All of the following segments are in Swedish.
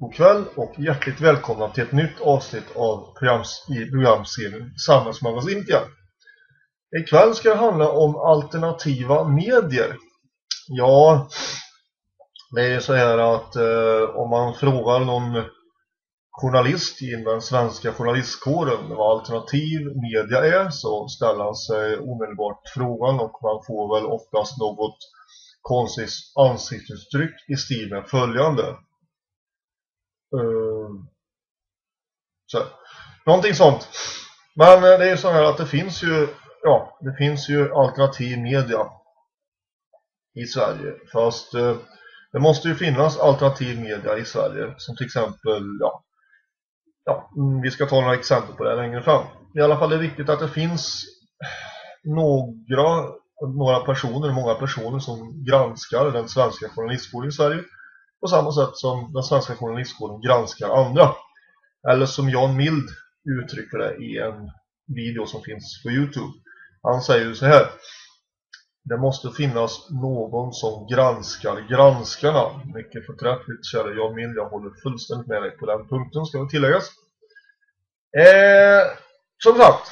God kväll och hjärtligt välkomna till ett nytt avsnitt av programs, i programserien Samhällsmagasinet igen. Ikväll ska det handla om alternativa medier. Ja, det är så här att eh, om man frågar någon journalist i den svenska journalistkåren vad alternativ media är så ställer han sig omedelbart frågan och man får väl oftast något konstigt ansiktsuttryck i stil med följande. Eh, så, någonting sånt. Men eh, det är ju så här att det finns ju ja, det finns ju alternativ media i Sverige. Fast eh, det måste ju finnas alternativ media i Sverige som till exempel ja, ja, mm, vi ska ta några exempel på det längre fram. I alla fall är det viktigt att det finns några, några personer, många personer som granskar den svenska journalistkåren i Sverige på samma sätt som den svenska journalistkåren granskar andra. Eller som Jan Mild uttrycker det i en video som finns på Youtube. Han säger ju så här. Det måste finnas någon som granskar granskarna. Mycket förträffligt, kära Jan Mild. Jag håller fullständigt med dig på den punkten, ska det tilläggas. Eh, som sagt,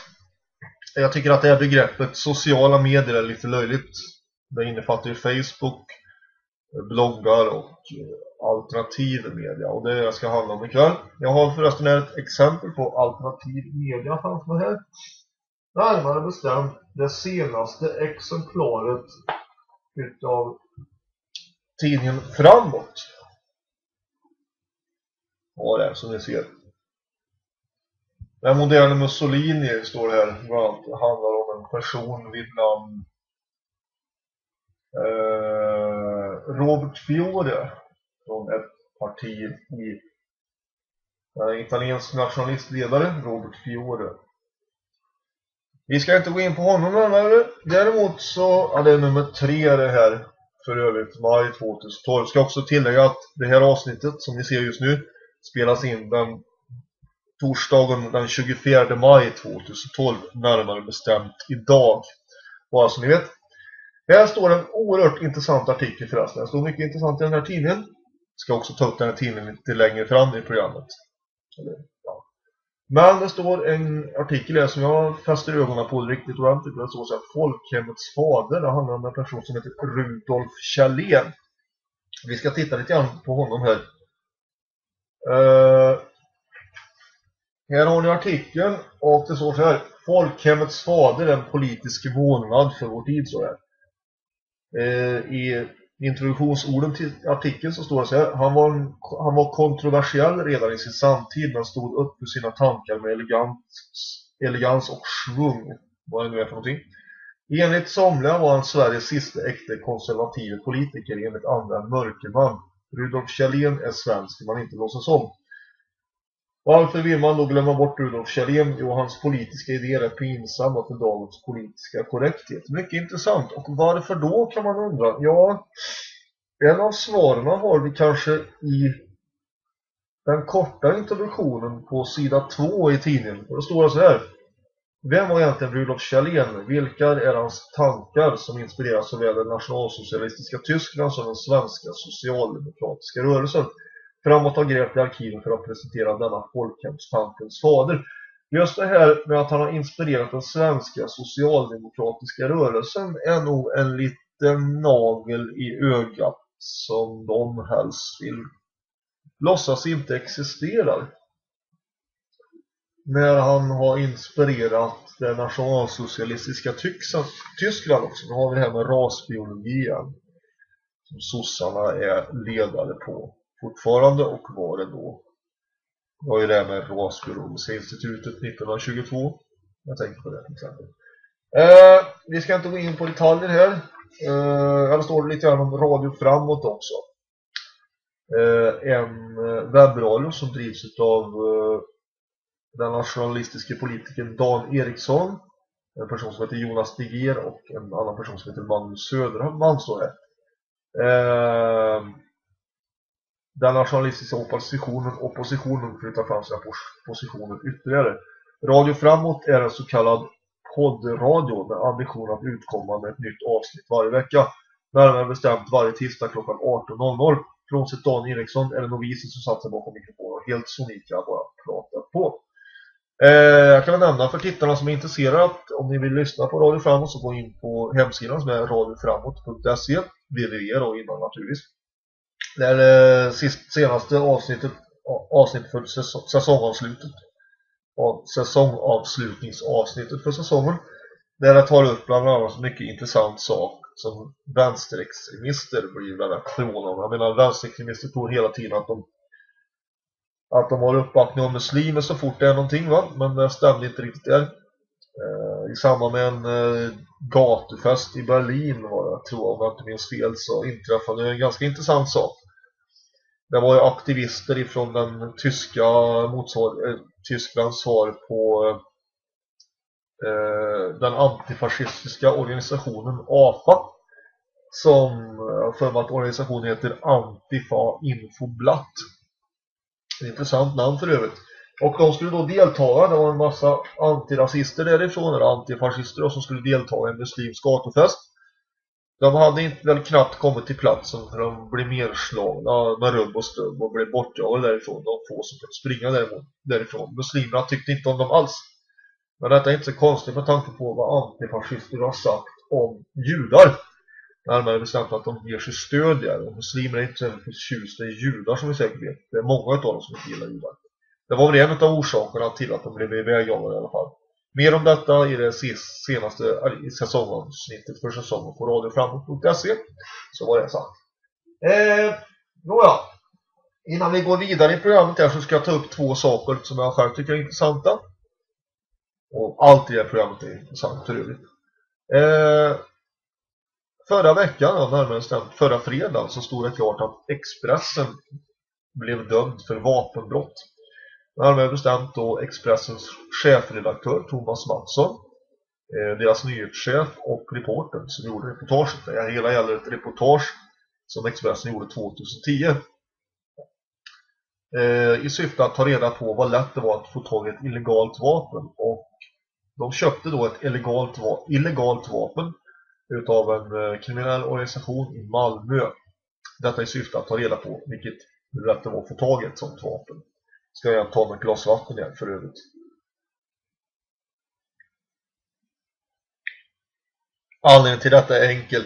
jag tycker att det här begreppet sociala medier är lite löjligt. Det innefattar ju Facebook, eh, bloggar och eh, alternativ media. Och det är det jag ska handla om ikväll. Jag har förresten ett exempel på alternativ media framför mig här. Närmare bestämt det senaste exemplaret utav tidningen Framåt. Ja, det är som ni ser. Den moderna Mussolini står här bland annat. Det handlar om en person vid namn eh, Robert Fiore från ett parti i en italiensk nationalistledare, Robert Fiore. Vi ska inte gå in på honom närmare. Däremot så, ja det är nummer tre det här för övrigt, maj 2012. Ska också tillägga att det här avsnittet som ni ser just nu spelas in den torsdagen den 24 maj 2012, närmare bestämt idag. Bara så alltså, ni vet. Här står en oerhört intressant artikel förresten. Det står mycket intressant i den här tidningen. Ska också ta upp den här tidningen lite längre fram i programmet. ja. Men det står en artikel här som jag fäster ögonen på riktigt ordentligt. Det står så här, Folkhemmets fader. Det handlar om en person som heter Rudolf Kjellén. Vi ska titta lite grann på honom här. Uh, här har ni artikeln och det står så här. Folkhemmets fader, en politisk vålnad för vår tid, så här. Uh, I introduktionsorden till artikeln så står det så här. Han var, han var kontroversiell redan i sin samtid men stod upp för sina tankar med elegans, elegans och svung. Vad det nu är för någonting. Enligt somliga var han Sveriges sista äkta konservativa politiker enligt andra en mörkerman. Rudolf Kjellén är svensk man inte låtsas om. Varför vill man då glömma bort Rudolf Kjellén? Jo, hans politiska idéer är pinsamma för dagens politiska korrekthet. Mycket intressant. Och varför då kan man undra? Ja, en av svaren har vi kanske i den korta introduktionen på sida 2 i tidningen. Och det står så här. Vem var egentligen Rudolf Kjellén? Vilka är hans tankar som inspirerar såväl den nationalsocialistiska Tyskland som den svenska socialdemokratiska rörelsen? Framåt har grävt i arkiven för att presentera denna folkhemstankens fader. Just det här med att han har inspirerat den svenska socialdemokratiska rörelsen är nog en liten nagel i ögat som de helst vill låtsas inte existerar. När han har inspirerat det nationalsocialistiska Tyskland också. Nu har vi det här med rasbiologin som sossarna är ledare på fortfarande och var det då. Det var ju det här med Rasbiologiska institutet 1922. Jag tänker på det till exempel. Eh, vi ska inte gå in på detaljer här. Eh, här står det lite grann om Radio Framåt också. Eh, en eh, webbradio som drivs av eh, den nationalistiska politikern Dan Eriksson. En person som heter Jonas Diger och en annan person som heter Magnus Söderman står här. Eh, den nationalistiska oppositionen, oppositionen flyttar fram sina positioner ytterligare. Radio Framåt är en så kallad poddradio med ambition att utkomma med ett nytt avsnitt varje vecka. Närmare bestämt varje tisdag klockan 18.00. Frånsett Dan Eriksson är det novisen som satt sig bakom mikrofonen och helt sonika bara pratat på. Eh, jag kan nämna för tittarna som är intresserade att om ni vill lyssna på Radio Framåt så gå in på hemsidan som är radioframåt.se www då innan naturligtvis. Det är det sist, senaste avsnittet avsnittet för säsongavslutet av säsongavslutningsavsnittet för säsongen där jag tar upp bland annat mycket intressant sak som vänsterextremister blir väldigt förvånade. Jag menar vänsterextremister tror hela tiden att de att de har uppbackning av muslimer så fort det är någonting va? Men det stämde inte riktigt där. Eh, I samband med en eh, gatufest i Berlin var det, tror jag, om jag inte minns fel, så inträffade en ganska intressant sak. Det var ju aktivister ifrån den tyska motsvar eh, Tysklands svar på eh, den antifascistiska organisationen AFA som jag för mig att organisationen heter Antifa Infoblatt Intressant namn för övrigt. Och de skulle då delta, det var en massa antirasister därifrån, eller antifascister som skulle delta i en muslimsk gatufest. De hade inte väl knappt kommit till platsen för de blev nerslagna med rubb och stubb och blev bortjagade därifrån. De få som kunde springa därifrån. Muslimerna tyckte inte om dem alls. Men detta är inte så konstigt med tanke på vad antifascister har sagt om judar. Närmare bestämt att de ger sig stöd där. Och muslimer är inte så förtjusta i judar som vi säkert vet. Det är många av dem som inte gillar judar. Det var väl en av orsakerna till att de blev ivägjagade i alla fall. Mer om detta i det senaste äh, säsongavsnittet för säsongen på radioframåt.se Så var det sagt. Eh, nåja. Innan vi går vidare i programmet här så ska jag ta upp två saker som jag själv tycker är intressanta. Och allt i det här programmet är intressant för övrigt. Eh, förra veckan, närmare bestämt förra fredagen, så stod det klart att Expressen blev dömd för vapenbrott. Närmare bestämt då Expressens chefredaktör Thomas Mattsson, eh, deras nyhetschef och reportern som gjorde reportaget. Det hela gäller ett reportage som Expressen gjorde 2010 eh, i syfte att ta reda på vad lätt det var att få tag i ett illegalt vapen och de köpte då ett illegalt, illegalt vapen utav en eh, kriminell organisation i Malmö. Detta i syfte att ta reda på vilket hur lätt det var att få tag i ett sådant vapen. Ska jag ta mig ett glas vatten igen för övrigt. Anledningen till detta är enkel.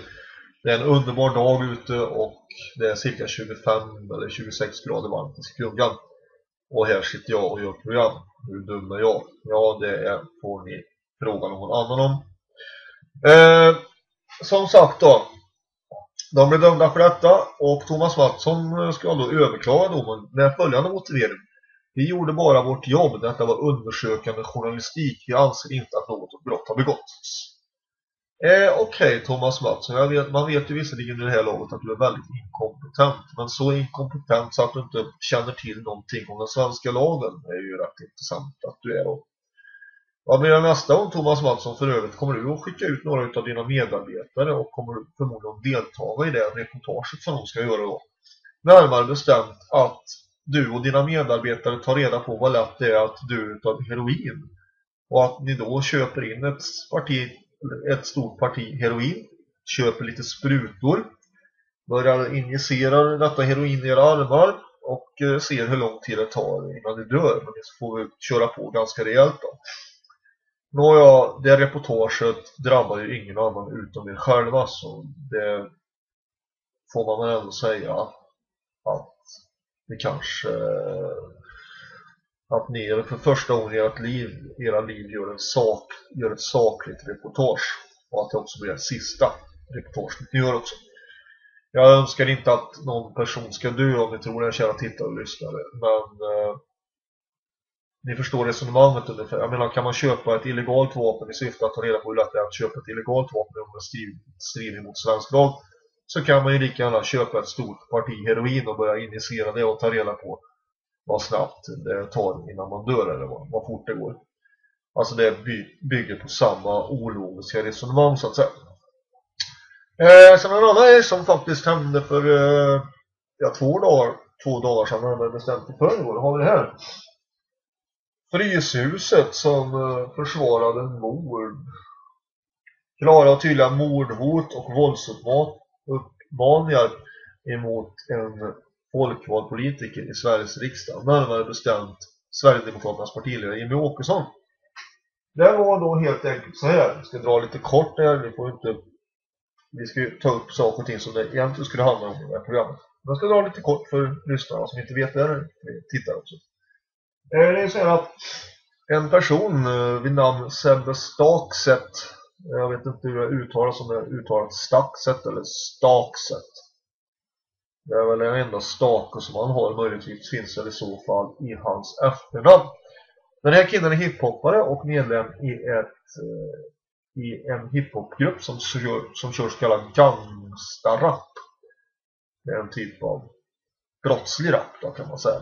Det är en underbar dag ute och det är cirka 25 eller 26 grader varmt i skuggan. Och här sitter jag och gör program. Hur dum är jag? Ja, det är, får ni fråga någon annan om. Eh, som sagt då. De blev dömda för detta och Thomas Mattsson ska då överklaga domen med följande motivering. Vi gjorde bara vårt jobb. Detta var undersökande journalistik. Vi anser inte att något brott har begåtts. Eh, Okej okay, Thomas Mattsson, vet, man vet ju visserligen i det här laget att du är väldigt inkompetent. Men så inkompetent så att du inte känner till någonting om den svenska lagen är ju rätt intressant att du är. Då. Vad blir det nästa gång Thomas Mattsson för övrigt? Kommer du att skicka ut några av dina medarbetare och kommer du förmodligen delta i det reportaget som de ska göra då? Närmare bestämt att du och dina medarbetare tar reda på vad lätt det är att dö av heroin. Och att ni då köper in ett, parti, ett stort parti heroin, köper lite sprutor, börjar injicera detta heroin i era armar och eh, ser hur lång tid det tar innan ni dör. Men ni får köra på ganska rejält då. Nåja, det reportaget drabbar ju ingen annan utom er själva så det får man väl ändå säga att det kanske eh, att ni för första gången i ert liv, era liv gör, en sak, gör ett sakligt reportage och att det också blir det sista reportaget ni gör också. Jag önskar inte att någon person ska dö om ni tror det, kära tittare och lyssnare, men eh, ni förstår resonemanget ungefär. Jag menar, kan man köpa ett illegalt vapen i syfte att ta reda på hur lätt det är att köpa ett illegalt vapen om det strider mot svensk lag så kan man ju lika gärna köpa ett stort parti heroin och börja injicera det och ta reda på vad snabbt det tar innan man dör eller vad, vad fort det går. Alltså det bygger på samma ologiska resonemang så att säga. Eh, sen en annan grej som faktiskt hände för eh, ja, två dagar två dagar sedan närmare bestämt i förrgår har vi det här. Fryshuset som eh, försvarade mord. Klara och tydliga mordhot och uppmaningar emot en folkvald politiker i Sveriges riksdag, närmare bestämt Sverigedemokraternas partiledare Jimmy Åkesson. Det var då helt enkelt så här, jag ska dra lite kort här, vi får inte vi ska ju ta upp saker och ting som det egentligen skulle handla om i det här programmet. Men jag ska dra lite kort för lyssnarna som inte vet det här, tittar också. Eh, det är så här att en person eh, vid namn Sebbe Stakset, jag vet inte hur det uttalas, om det uttalas Stakset eller Stakset. Det är väl den enda stake som han har, möjligtvis finns väl i så fall i hans efternamn. Den här killen är hiphoppare och medlem i ett eh, i en hiphopgrupp som kör, som kör så kallad gangsta-rap. Det är en typ av brottslig rap då kan man säga.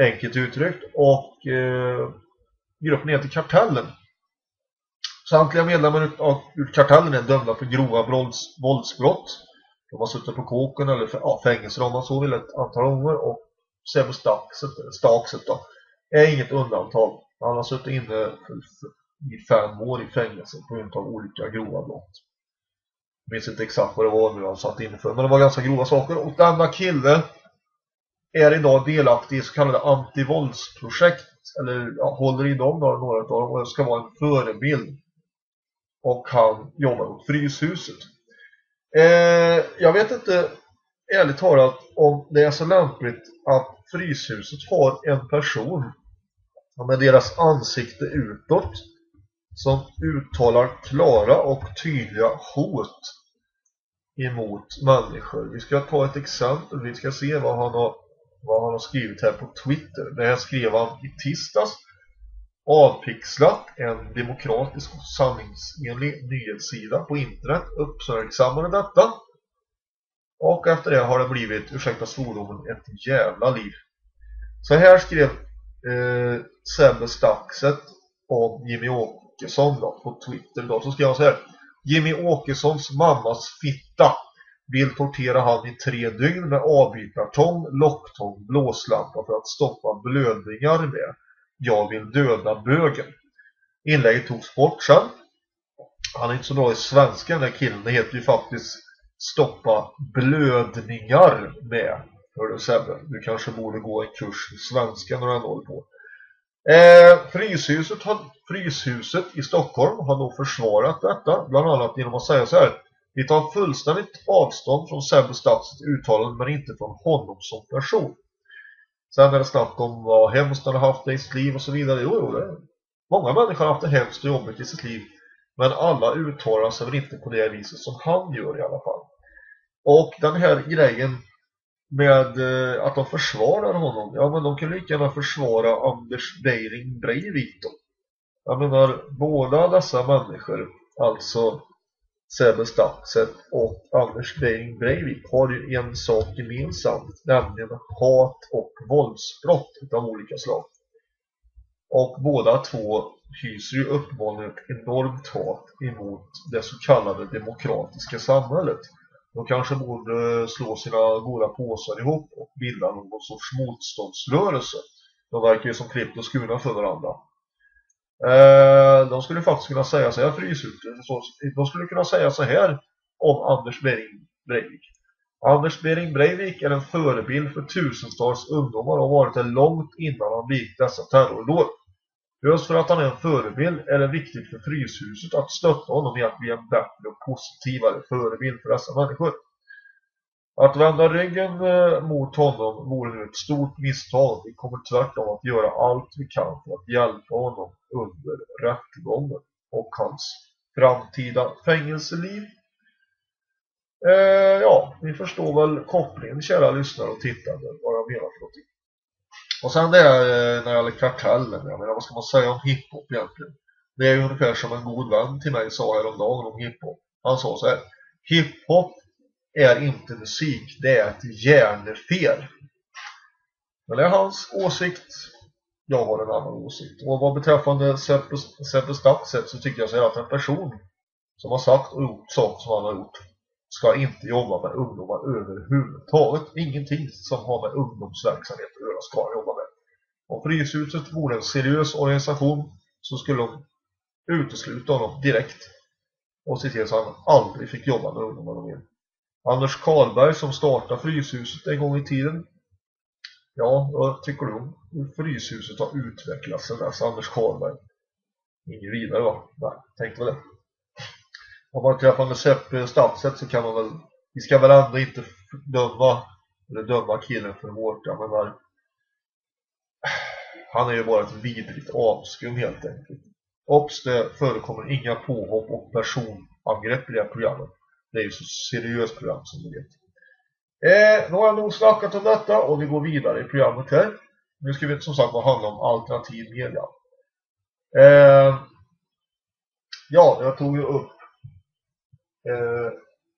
Enkelt uttryckt. Och eh, gruppen heter Kartellen. Samtliga medlemmar av Kartellen är dömda för grova vålds, våldsbrott. De har suttit på kåken eller ja, fängelser om man så vill ett antal gånger. Och Sebbe Stakset då är inget undantag. Han har suttit inne för, för, i fem år i fängelse på grund av olika grova brott. Jag minns inte exakt vad det var nu han satt inne för, men det var ganska grova saker. Och denna kille är idag delaktig i så kallade antivåldsprojekt, eller ja, håller i dem då, några av dem, och ska vara en förebild. Och han jobbar åt Fryshuset. Eh, jag vet inte, ärligt talat, om det är så lämpligt att Fryshuset har en person med deras ansikte utåt som uttalar klara och tydliga hot emot människor. Vi ska ta ett exempel. Vi ska se vad han har, vad han har skrivit här på Twitter. Det här skrev han i tisdags. Avpixlat en demokratisk och sanningsenlig nyhetssida på internet uppmärksammade detta. Och efter det har det blivit, ursäkta svordomen, ett jävla liv. Så här skrev eh, Sebbe Staxet om Jimmy Åkesson då, på Twitter då, så skrev han så här. Jimmy Åkessons mammas fitta vill tortera han i tre dygn med avbytartång, locktång, blåslampa för att stoppa blödningar med. Jag vill döda bögen. Inlägget togs bort sen. Han är inte så bra i svenska den här killen. Det heter ju faktiskt stoppa blödningar med. Hör du Sebbe? Du kanske borde gå en kurs i svenska när du ändå håller på. Eh, fryshuset, har, fryshuset i Stockholm har då försvarat detta, bland annat genom att säga så här. Vi tar fullständigt avstånd från Sebbe Stads uttalanden men inte från honom som person. Sen är det snack om vad hemskt han har haft det i sitt liv och så vidare. Jo, jo, det Många människor har haft det hemskt och jobbigt i sitt liv. Men alla uttalar sig väl inte på det viset som han gör i alla fall. Och den här grejen med eh, att de försvarar honom. Ja, men de kan lika gärna försvara Anders Beiring Breivik då. Jag menar, båda dessa människor, alltså Sebbe och Anders Beiring Breivik har ju en sak gemensamt, nämligen hat och våldsbrott av olika slag. Och båda två hyser ju uppenbarligen ett enormt hat emot det så kallade demokratiska samhället. De kanske borde slå sina goda påsar ihop och bilda någon sorts motståndsrörelse. De verkar ju som klippt och skurna för varandra. Eh, de skulle faktiskt kunna säga så här. De skulle kunna säga så här om Anders Bering Breivik. Anders Bering Breivik är en förebild för tusentals ungdomar och har varit det långt innan han begick dessa terrordåd. Just för att han är en förebild är det viktigt för Fryshuset att stötta honom i att bli en bättre och positivare förebild för dessa människor. Att vända ryggen eh, mot honom vore nu ett stort misstag. Vi kommer tvärtom att göra allt vi kan för att hjälpa honom under rättegången och hans framtida fängelseliv. Eh, ja, ni förstår väl kopplingen kära lyssnare och tittare vad jag menar för någonting. Och sen det är eh, när det gäller kartellen, jag menar vad ska man säga om hiphop egentligen? Det är ju ungefär som en god vän till mig sa häromdagen om hiphop. Han sa så här, hiphop är inte musik, det är ett hjärnefel. Men det är hans åsikt. Jag har en annan åsikt. Och vad beträffande Sebbe Staxet så tycker jag så att en person som har sagt och gjort sånt som han har gjort ska inte jobba med ungdomar överhuvudtaget. Ingenting som har med ungdomsverksamhet att göra ska jobba med. Om Fryshuset vore en seriös organisation så skulle de utesluta honom direkt och se till så att han aldrig fick jobba med ungdomar mer. Anders Karlberg som startade Fryshuset en gång i tiden. Ja, vad tycker du om hur Fryshuset har utvecklats sen dess, Anders Karlberg? Inget vidare va? Nej, tänkte väl det. Om man träffar med Sepp Stadsett så kan man väl, vi ska väl ändå inte döma, eller döma killen för hårt, jag menar, han är ju bara ett vidrigt avskum helt enkelt. Ops, det förekommer inga påhopp och personangrepp i det här programmet. Det är ju så seriöst program som ni vet. Eh, nu har jag nog snackat om detta och vi går vidare i programmet här. Nu ska vi som sagt handla om alternativ media. Eh, ja, jag tog ju upp eh,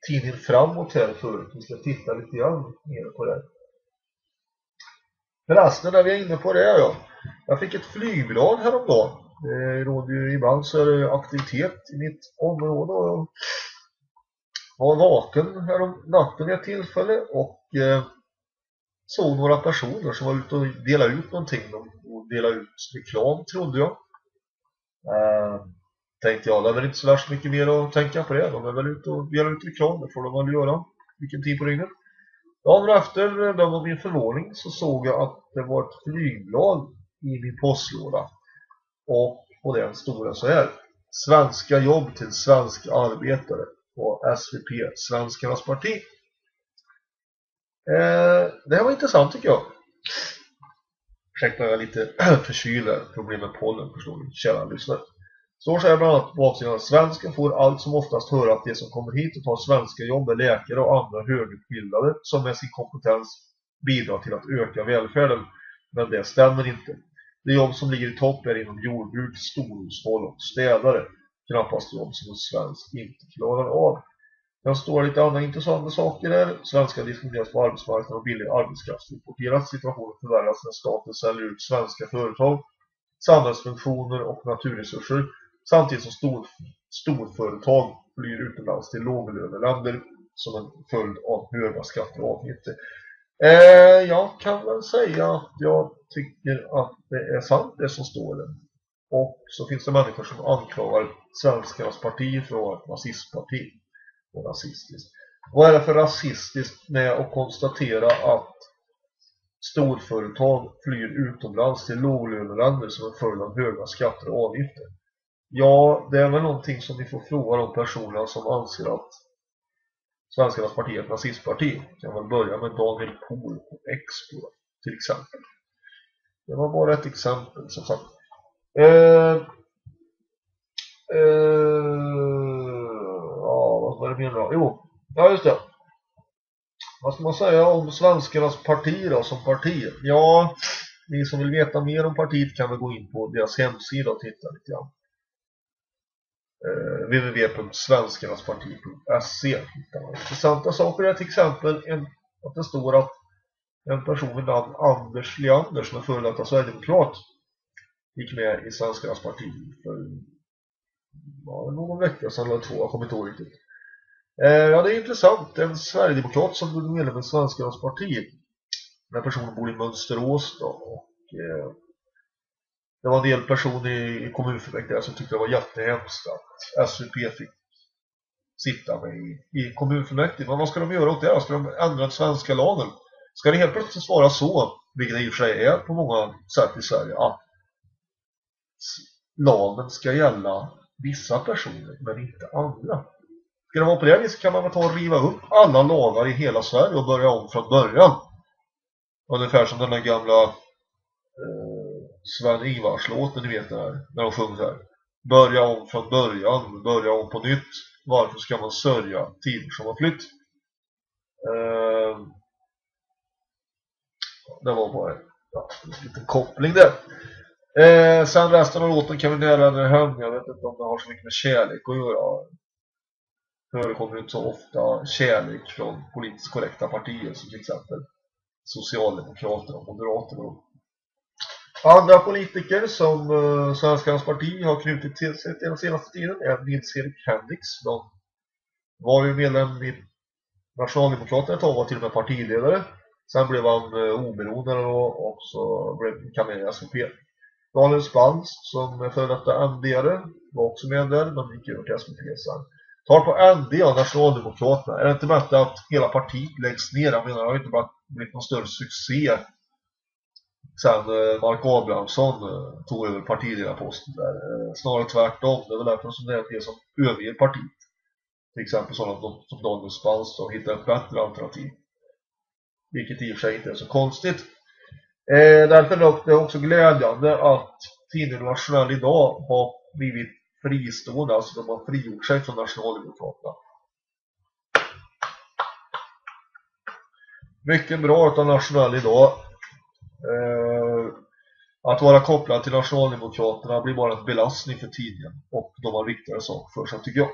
tidningen Framåt här förut. Vi ska titta lite grann mer på det. Förresten, när vi är inne på det, ja. Jag fick ett flygblad häromdagen. Det råder ju ibland så är det aktivitet i mitt område och var vaken här om natten vid ett tillfälle och eh, såg några personer som var ute och delade ut någonting. De delade ut reklam trodde jag. Eh, tänkte jag, det är väl inte så värst mycket mer att tänka på det. De är väl ute och delar ut reklam, det får de väl göra. Vilken tid på dygnet. Dagen efter, det var min förvåning, så såg jag att det var ett flygblad i min postlåda. Och på den stod det så här. Svenska jobb till svenska arbetare på SVP, Svenskarnas parti. Eh, det här var intressant tycker jag. Ursäkta, jag är lite förkyld problem med pollen förstår ni, kära lyssnare. Så så här bland annat på avsidan svensken får allt som oftast höra att de som kommer hit och tar svenska jobb är läkare och andra högutbildade som med sin kompetens bidrar till att öka välfärden. Men det stämmer inte. De jobb som ligger i topp är inom jordbruk, storhushåll och städare. Knappast jobb som en svensk inte klarar av. Det står lite andra intressanta saker där. Svenska diskrimineras på arbetsmarknaden och billig arbetskraft importeras. Situationen förvärras när staten säljer ut svenska företag, samhällsfunktioner och naturresurser samtidigt som stor, storföretag flyr utomlands till låglöneländer som en följd av höga skatter och avgifter. Eh, jag kan väl säga att jag tycker att det är sant det som står där. Och så finns det människor som anklagar svenskarnas parti för vara ett nazistparti och rasistiskt. Vad är det för rasistiskt med att konstatera att storföretag flyr utomlands till låglöneländer som en följd av höga skatter och avgifter? Ja, det är väl någonting som vi får fråga de personerna som anser att Svenskarnas parti är ett nazistparti. Kan väl börja med Daniel Pohl på Expo till exempel. Det var bara ett exempel som sagt. Eh, Uh, ja, vad var det mer då? Jo, ja just det. Vad ska man säga om Svenskarnas parti då som parti? Ja, ni som vill veta mer om partiet kan väl gå in på deras hemsida och titta lite grann eh, Uh, www.svenskarnasparti.se Intressanta saker är till exempel en, att det står att en person vid namn Anders Leander som är före detta Sverigedemokrat gick med i Svenskarnas parti för ja, någon vecka sedan eller två, jag kommer inte ihåg riktigt. Eh, ja, det är intressant. En Sverigedemokrat som blev medlem i Svenskarnas parti. Den här personen bor i Mönsterås då, och eh, det var en del personer i, i kommunfullmäktige som tyckte det var jättehemskt att SVP fick sitta med i, i kommunfullmäktige. Men vad ska de göra åt det? Ska de ändra den svenska lagen? Ska det helt plötsligt vara så, vilket det i och för sig är på många sätt i Sverige, att lagen ska gälla vissa personer men inte andra? Ska det vara på det viset kan man väl ta och riva upp alla lagar i hela Sverige och börja om från början. Ungefär som den där gamla eh, Sven Ingvars-låten, ni vet det här, när de sjunger här. Börja om från början, börja om på nytt. Varför ska man sörja tider som har flytt? Eh, det var bara ja, en liten koppling där. Eh, sen resten av låten kan vi nära den hem. Jag vet inte om det har så mycket med kärlek att göra. Det förekommer inte så ofta kärlek från politiskt korrekta partier som till exempel Socialdemokraterna och Moderaterna. Andra politiker som eh, Svenskarnas parti har knutit till sig den senaste tiden är Nils-Erik Hendricks. De var ju medlem i Nationaldemokraterna ett tag var till och med partiledare. Sen blev han eh, oberoende och så blev han med i SVP. Daniel Spans som är före detta ND-are var också med där men gick över till SVT sen. Tar på ND och Nationaldemokraterna. Är det inte bättre att hela partiet läggs ner? Jag menar, det har inte bara blivit någon större succé sen eh, Mark Abrahamsson eh, tog över partiledarposten där. Eh, snarare tvärtom. Det är väl därför som det är det som överger partiet. Till exempel sådana som Daniel Spans som hittar ett bättre alternativ. Vilket i och för sig inte är så konstigt. Eh, därför är det också glädjande att tidningen Nationell idag har blivit fristående, alltså de har frigjort sig från Nationaldemokraterna. Mycket bra av Nationell idag. Eh, att vara kopplad till Nationaldemokraterna blir bara en belastning för tidningen och de har viktigare saker för sig tycker jag.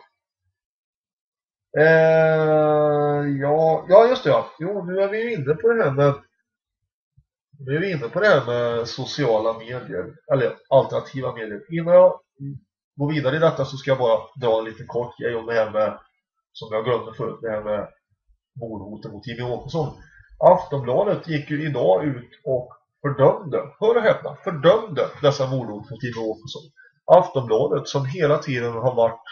Eh, ja, ja, just det ja. Jo, nu är vi inne på det här med nu är vi inne på det här med sociala medier eller alternativa medier. Innan jag går vidare i detta så ska jag bara dra en liten kort grej om det här med som jag glömde förut, det här med mordhoten mot Jimmy Åkesson. Aftonbladet gick ju idag ut och fördömde, hör och häpna, fördömde dessa mordhot mot Jimmy Åkesson. Aftonbladet som hela tiden har varit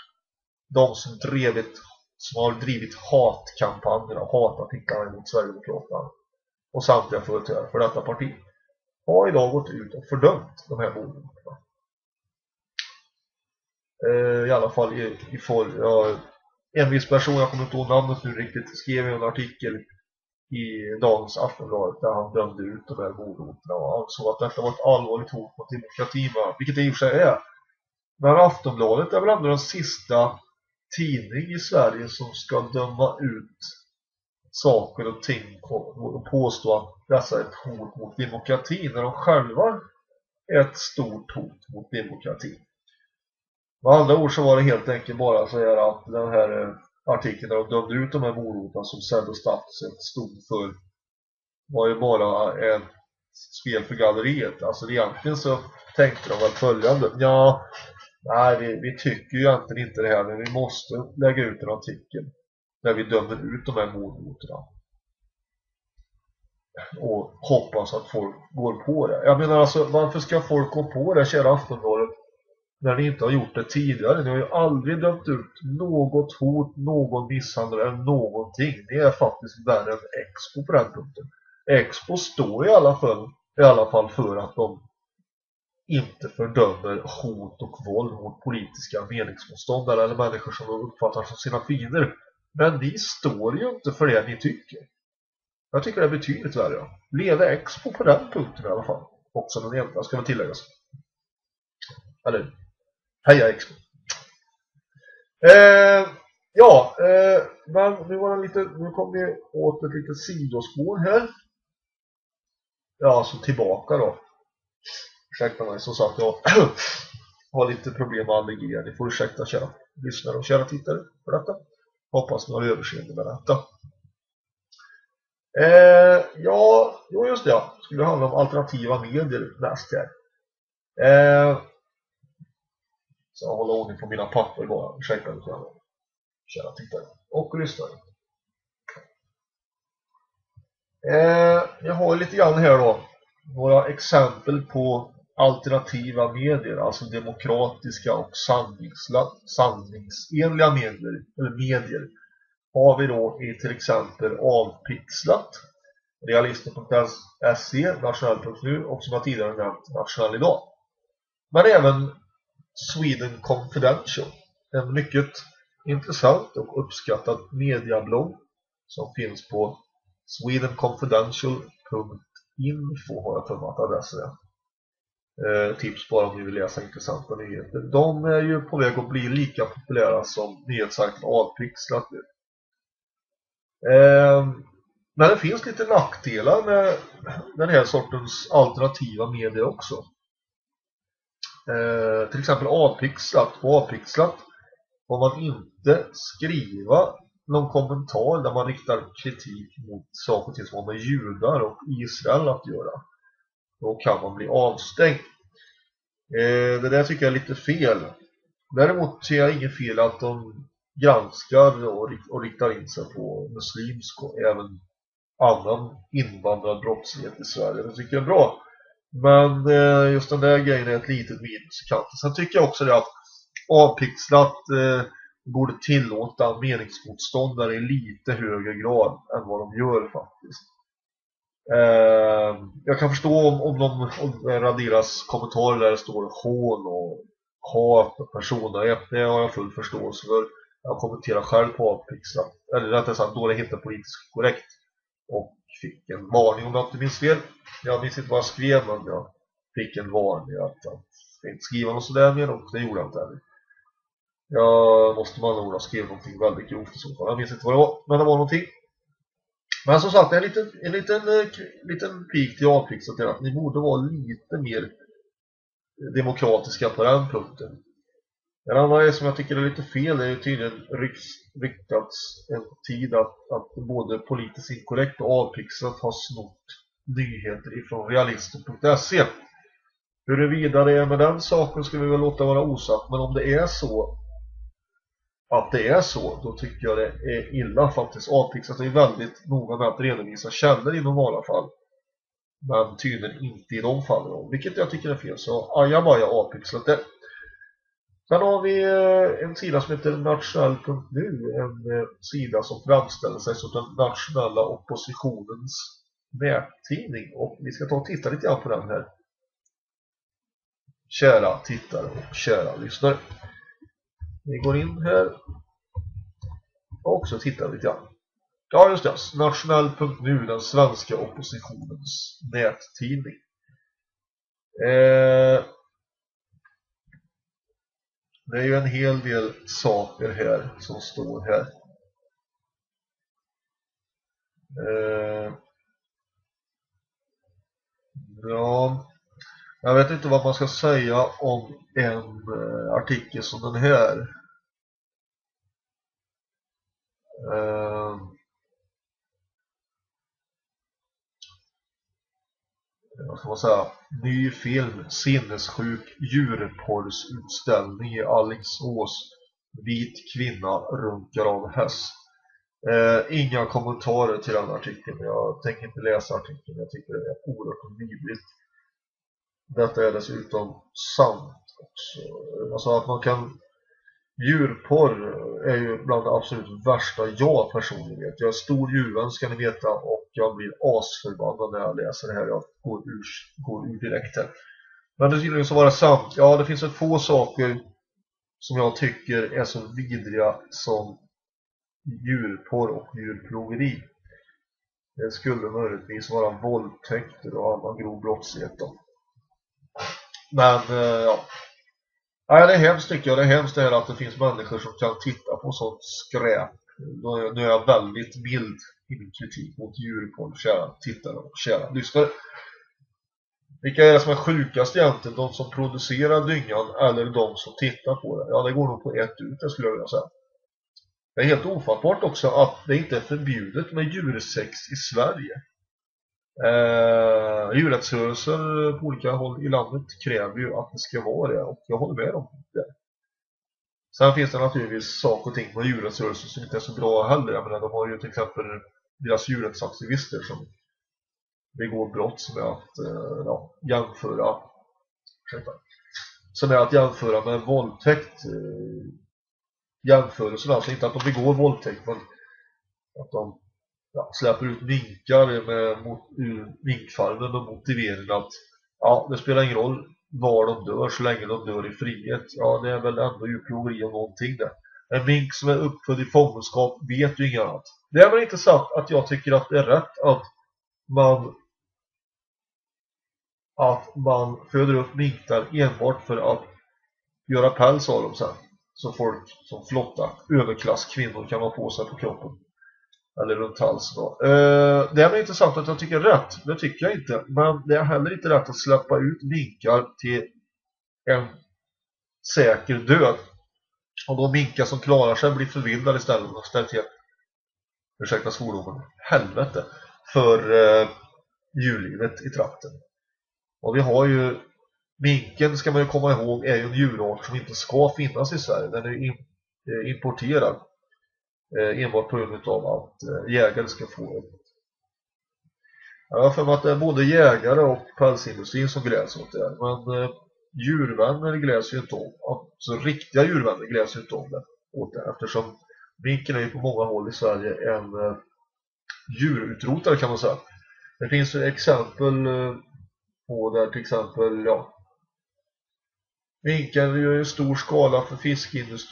de som drivit som har drivit hatkampanjer och hatartiklar mot Sverigedemokraterna och samtliga företrädare för detta parti har idag gått ut och fördömt de här morden. Eh, I alla fall i, i form, ja, en viss person, jag kommer inte ihåg namnet nu riktigt, skrev en artikel i dagens Aftonbladet där han dömde ut de här mordhoten och ansåg att detta var ett allvarligt hot mot demokratin, vilket det i och för sig är. Men Aftonbladet är väl ändå den sista tidning i Sverige som ska döma ut saker och ting och påstå att dessa är ett hot mot demokratin när de själva är ett stort hot mot demokratin. Med andra ord så var det helt enkelt bara så här att den här eh, artikeln där de dömde ut de här morotarna som Zelda Statset stod för var ju bara ett spel för galleriet. Alltså egentligen så tänkte de väl följande. Ja, nej vi, vi tycker ju egentligen inte det här men vi måste lägga ut en artikel när vi dömer ut de här mordhoterna. Och hoppas att folk går på det. Jag menar alltså, varför ska folk gå på det, kära Aftonbladet? När ni inte har gjort det tidigare. Ni har ju aldrig dömt ut något hot, någon misshandel eller någonting. Ni är faktiskt värre än Expo på den punkten. Expo står i alla fall, i alla fall för att de inte fördömer hot och våld mot politiska meningsmotståndare eller människor som de uppfattar som sina fiender. Men ni står ju inte för det ni tycker. Jag tycker det är betydligt värre. Leve Expo på den punkten i alla fall. Också den enda ska man tilläggas. Eller Heja Expo. Eh, ja, eh, men nu var det lite, nu kom vi åt ett litet sidospår här. Ja, alltså tillbaka då. Ursäkta mig, som sagt jag har lite problem med allergier. Ni får ursäkta kära lyssnare och kära tittare för detta. Hoppas ni har överseende med detta. Eh, ja, jo just det. Ja. Skulle handla om alternativa medier näst här. Eh, så jag håller ordning på mina papper bara. Ursäkta lite grann. Kära tittare och lyssnare. Eh, jag har lite grann här då. Några exempel på alternativa medier, alltså demokratiska och sanningsenliga medier, eller medier, har vi då i till exempel Avpixlat, Realisten.se, Nationell.nu och som jag tidigare nämnt Nationell idag. Men även Sweden Confidential, en mycket intressant och uppskattad mediablogg som finns på swedenconfidential.info har jag för mig att adressen är. Eh, tips bara om ni vill läsa intressanta nyheter. De är ju på väg att bli lika populära som nyhetssajten Avpixlat nu. Eh, men det finns lite nackdelar med den här sortens alternativa medier också. Eh, till exempel Avpixlat. På Avpixlat får man inte skriva någon kommentar där man riktar kritik mot saker och ting som har med judar och Israel att göra då kan man bli avstängd. Eh, det där tycker jag är lite fel. Däremot ser jag inget fel att de granskar och, och riktar in sig på muslimsk och även annan invandrad brottslighet i Sverige. Det tycker jag är bra. Men eh, just den där grejen är ett litet minus i kanten. Sen tycker jag också det att avpixlat eh, borde tillåta meningsmotståndare i lite högre grad än vad de gör faktiskt. Eh, jag kan förstå om, om, de, om Radiras kommentarer där det står hån och hat och personangrepp. Det har jag full förståelse för. Jag kommenterar själv på Avpixlar. Eller rättare sagt, då det hette politiskt korrekt. Och fick en varning om jag inte minns fel. Jag minns inte vad jag skrev, men jag fick en varning att, att jag inte skriva något sådär mer och det gjorde jag inte heller. Jag måste med andra ord ha skrivit någonting väldigt grovt i så fall. Jag minns inte vad det var, men det var någonting. Men som sagt, en liten, en liten, eh, liten pik till avfixat är att ni borde vara lite mer demokratiska på den punkten. En annan som jag tycker är lite fel är ju tydligen ryktats en tid att, att både politiskt inkorrekt och avpixlat har snott nyheter ifrån realisten.se. Huruvida det är med den saken ska vi väl låta vara osagt, men om det är så att det är så, då tycker jag det är illa faktiskt. Avpixlat alltså, är väldigt noga med att redovisa källor i normala fall. Men tydligen inte i de fallen, vilket jag tycker är fel. Så ajabaja avpixlat det. Sen har vi eh, en sida som heter nationell.nu, en eh, sida som framställer sig som den nationella oppositionens nättidning. Och vi ska ta och titta lite grann på den här. Kära tittare och kära lyssnare. Vi går in här och så tittar vi lite grann. Ja just det, nationell.nu, den svenska oppositionens nättidning. Eh, det är ju en hel del saker här som står här. Eh, ja, jag vet inte vad man ska säga om en eh, artikel som den här. Eh, vad ska man säga, ny film, sinnessjuk djurporrsutställning i Alingsås. Vit kvinna runkar av häst. Eh, inga kommentarer till den artikeln. Jag tänker inte läsa artikeln. Jag tycker det är oerhört vidrigt. Detta är dessutom sant också. Alltså att man kan Djurporr är ju bland det absolut värsta jag personligen vet. Jag är stor djurvän ska ni veta och jag blir asförbannad när jag läser det här. Jag går ur, går ur direkt här. Men det tydligen så vara sant. Ja, det finns ett få saker som jag tycker är så vidriga som djurporr och djurplågeri. Det skulle möjligtvis vara våldtäkter och annan grov brottslighet då. Men eh, ja, Nej, det är hemskt tycker jag. Det är hemskt det här att det finns människor som kan titta på sånt skräp. Nu är jag väldigt mild i min kritik mot djurporr, kära tittare och kära lyssnare. Vilka är det som är sjukast egentligen? De som producerar dyngan eller de som tittar på det? Ja, det går nog på ett ut, det skulle jag vilja säga. Det är helt ofattbart också att det inte är förbjudet med djursex i Sverige. Eh, djurrättsrörelser på olika håll i landet kräver ju att det ska vara det och jag håller med om det. Sen finns det naturligtvis saker och ting på djurrättsrörelser som inte är så bra heller. Jag menar, de har ju till exempel deras djurrättsaktivister som begår brott som är att eh, ja, jämföra som är att jämföra med våldtäkt eh, jämförelsen, alltså inte att de begår våldtäkt men att de ja, släpper ut minkar med, mot, ur minkfarmen med motiveringen att ja, det spelar ingen roll var de dör så länge de dör i frihet. Ja, det är väl ändå djurplågeri om någonting det. En mink som är uppfödd i fångenskap vet ju inget annat. Det är väl inte sant att jag tycker att det är rätt att man att man föder upp minkar enbart för att göra päls av dem sen. Så folk som flotta överklasskvinnor kan ha på sig på kroppen. Eller runt halsen då. Eh, det är intressant inte sant att jag tycker rätt. Det tycker jag inte. Men det är heller inte rätt att släppa ut minkar till en säker död. Och de minkar som klarar sig blir förvildade istället och ställt till ursäkta svordomen, helvete för eh, djurlivet i trakten. Och vi har ju minken ska man ju komma ihåg är ju en djurart som inte ska finnas i Sverige. Den är ju eh, importerad Eh, enbart på grund av att eh, jägare ska få ett jag har för mig att det är både jägare och pälsindustrin som gläds åt det. Men eh, djurvänner gläds ju inte om. Alltså riktiga djurvänner gläds ju inte om det. åt det eftersom minken är ju på många håll i Sverige en eh, djurutrotare kan man säga. Det finns ju exempel eh, på där till exempel, ja, Minkar gör ju stor skala för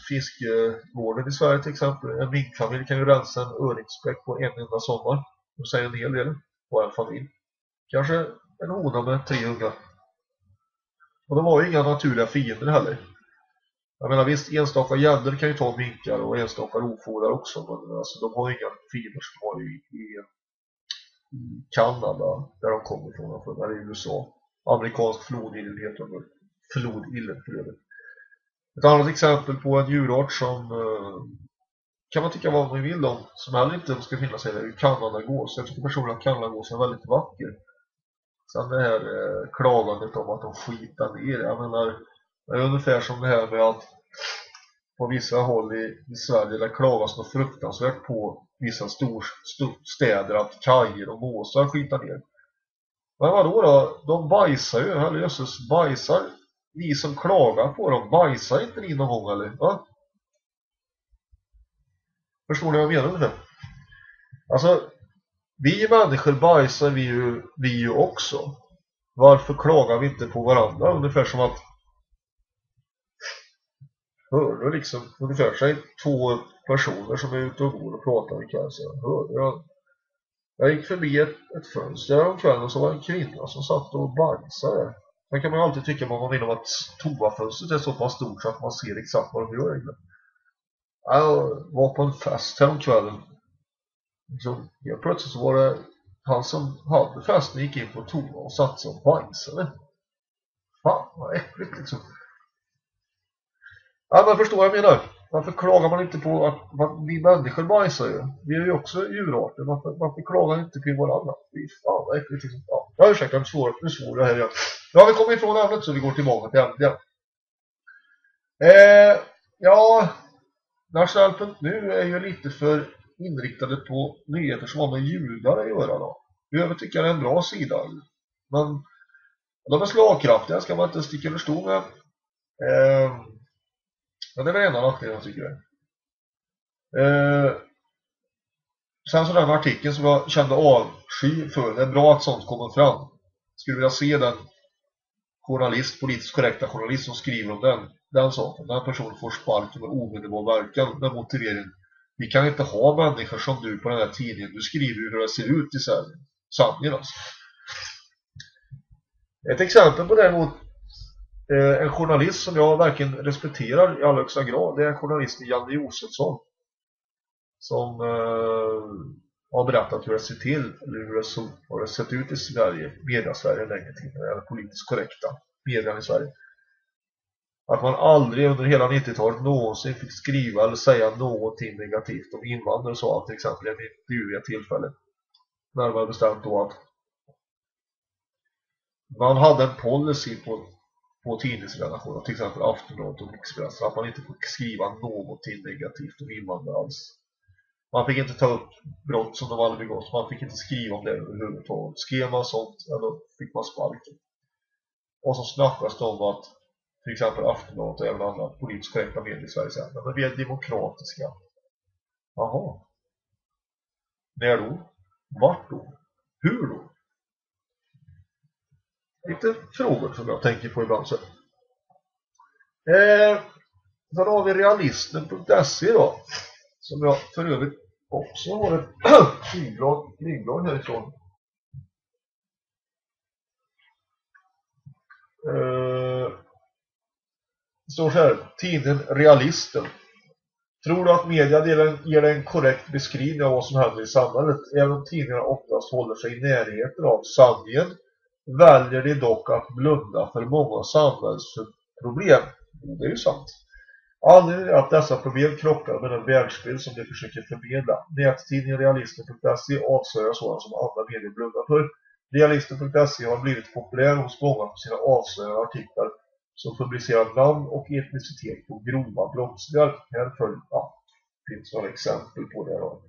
fiskevården i Sverige till exempel. En minkfamilj kan ju rensa en öringsbäck på en enda sommar. De säger en hel del på en familj. Kanske en hona med tre ungar. Och de har ju inga naturliga fiender heller. Jag menar visst, enstaka gäddor kan ju ta minkar och enstaka rovfåglar också. Men alltså, de har ju inga fiender som de har i, i, i Kanada, där de kommer ifrån, eller i USA. Amerikansk flodil heter de flodillen för övrigt. Ett annat exempel på en djurart som eh, kan man tycka vad man vill om, som heller inte ska finnas här, är kanadagås. Jag tycker personligen att kanadagås är väldigt vacker. Sen det här eh, klagandet om att de skitar ner. Jag menar, det är ungefär som det här med att på vissa håll i, i Sverige där klagas något fruktansvärt på vissa stor, stor, städer att kajer och måsar skitar ner. Men vadå då? De bajsar ju, eller jösses, bajsar ni som klagar på dem, bajsar inte ni någon gång eller? Va? Förstår ni vad jag menar med det? Alltså, vi människor bajsar vi ju, vi ju också. Varför klagar vi inte på varandra? Ungefär som att hörde liksom ungefär sig två personer som är ute och går och pratar med cancer. Hörde jag jag gick förbi ett, ett fönster om kvällen och så var en kvinna som satt och bajsade. Sen kan man alltid tycka vad man vill om att toafönstret är så pass stort så att man ser exakt vad de gör egentligen. Jag var på en fest häromkvällen. Så helt plötsligt så var det han som hade festen gick in på toa och satt sig och bajsade. Fan vad äckligt liksom. Ja men förstår jag menar. Varför klagar man inte på att, man, vi människor bajsar ju? Vi är ju också djurarter. Varför, varför klagar man inte på varandra? Fy fan vad äckligt liksom. Ja, jag ursäkta, nu svår, nu svår jag här igen. Nu har vi kommit ifrån ämnet så vi går tillbaka till ämnet igen. Eh, ja, Nationellt.nu är ju lite för inriktade på nyheter som har med judar att göra då. I övrigt tycker jag det är en bra sida. Men de är slagkraftiga ska man inte sticka under stol med. Eh, men det är väl ena nackdelen tycker jag. Eh, sen så den artikeln som jag kände avsky för. Det är bra att sånt kommer fram. Skulle vilja se den journalist, politiskt korrekta journalist som skriver om den, den saken. Den personen får sparken med omedelbar verkan med motiveringen. Vi kan inte ha människor som du på den här tidningen. Du skriver hur det ser ut i Sverige. Sanningen alltså. Ett exempel på däremot eh, en journalist som jag verkligen respekterar i allra högsta grad det är journalisten Janne Josefsson som eh, har berättat hur det ser till eller hur det, så, hur det sett ut i Sverige, media-Sverige länge till eller politiskt korrekta medier i Sverige. Att man aldrig under hela 90-talet någonsin fick skriva eller säga någonting negativt om invandrare så till exempel i en intervju i ett tillfälle. Närmare bestämt då att man hade en policy på, på tidningsredaktionen, till exempel Aftonbladet och Expressen, att man inte fick skriva någonting negativt om invandrare alls. Man fick inte ta upp brott som de aldrig begått. Man fick inte skriva om det överhuvudtaget. Skrev man sånt, då fick man sparken. Och så snackas det om att till exempel Aftonbladet och även andra politiskt korrekta medier i Sverige säger men vi är demokratiska. Jaha. När då? Vart då? Hur då? Lite frågor som jag tänker på ibland så. Eh, sen har vi realisten.se då. Som jag för övrigt också har ett flygblad, flygblad härifrån. Eh, står så här, tidningen Realisten. Tror du att media ger en korrekt beskrivning av vad som händer i samhället? Även om tidningarna oftast håller sig i närheten av sanningen väljer de dock att blunda för många samhällsproblem. Det är ju sant. Anledningen är att dessa problem krockar med den världsbild som de försöker förmedla. Nättidningen Realisten.se avslöjar sådant som andra medier blundar för. Realisten.se har blivit populär hos många för sina avslöjande artiklar som publicerar namn och etnicitet på grova brottslingar. Här följer, ja, finns några exempel på det då.